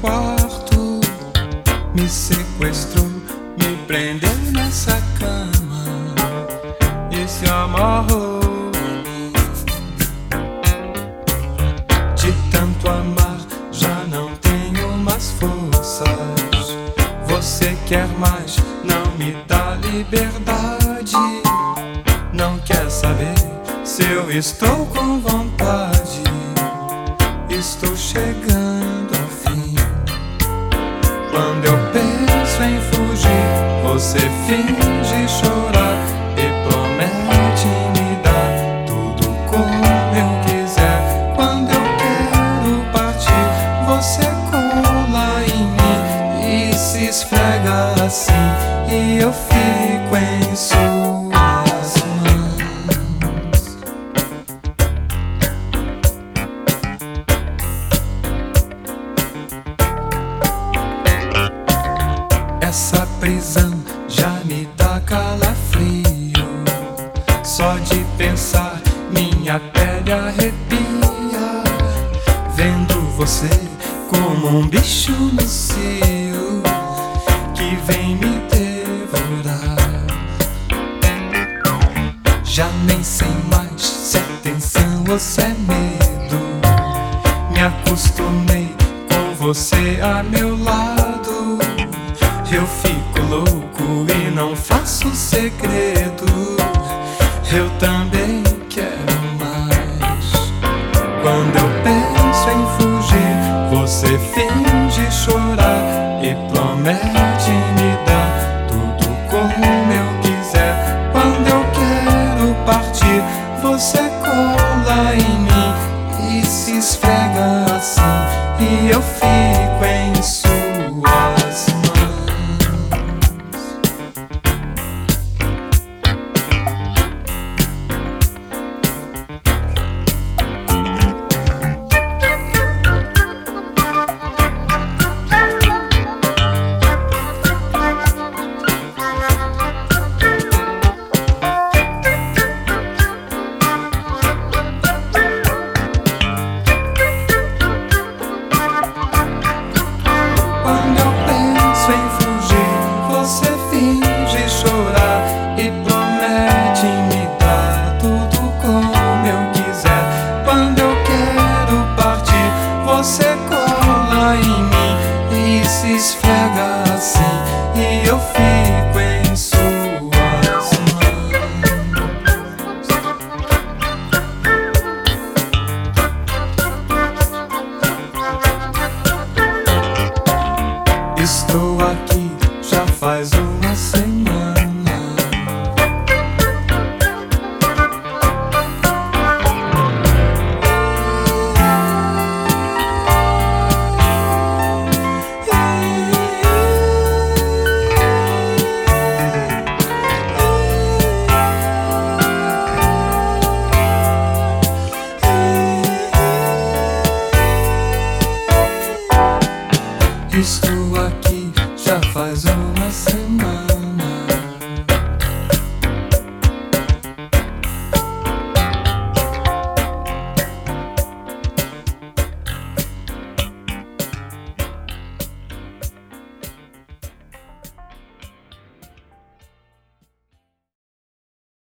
quarto, me sequestrou, me prendeu nessa cama e se amarrou. De tanto amar, já não tenho mais forças. Você quer mais, não me dá liberdade. Não quer saber se eu estou com vontade. Estou chegando. Quando eu penso em fugir, você finge chorar e promete me dar tudo como eu quiser. Quando eu quero partir, você prisão já me dá calafrio. Só de pensar, minha pele arrepia. Vendo você como um bicho no cio que vem me devorar. Já nem sei mais se é tensão ou se é medo. Me acostumei com você a meu lado. Eu fico louco e não faço segredo. Eu também quero mais. Quando eu penso em fugir, você finge chorar e promete me dar tudo como eu quiser. Quando eu quero partir, você cola em mim e se esfrega assim, e eu assim, e eu fico em suas mãos. Estou aqui já faz uma semana. Estou aqui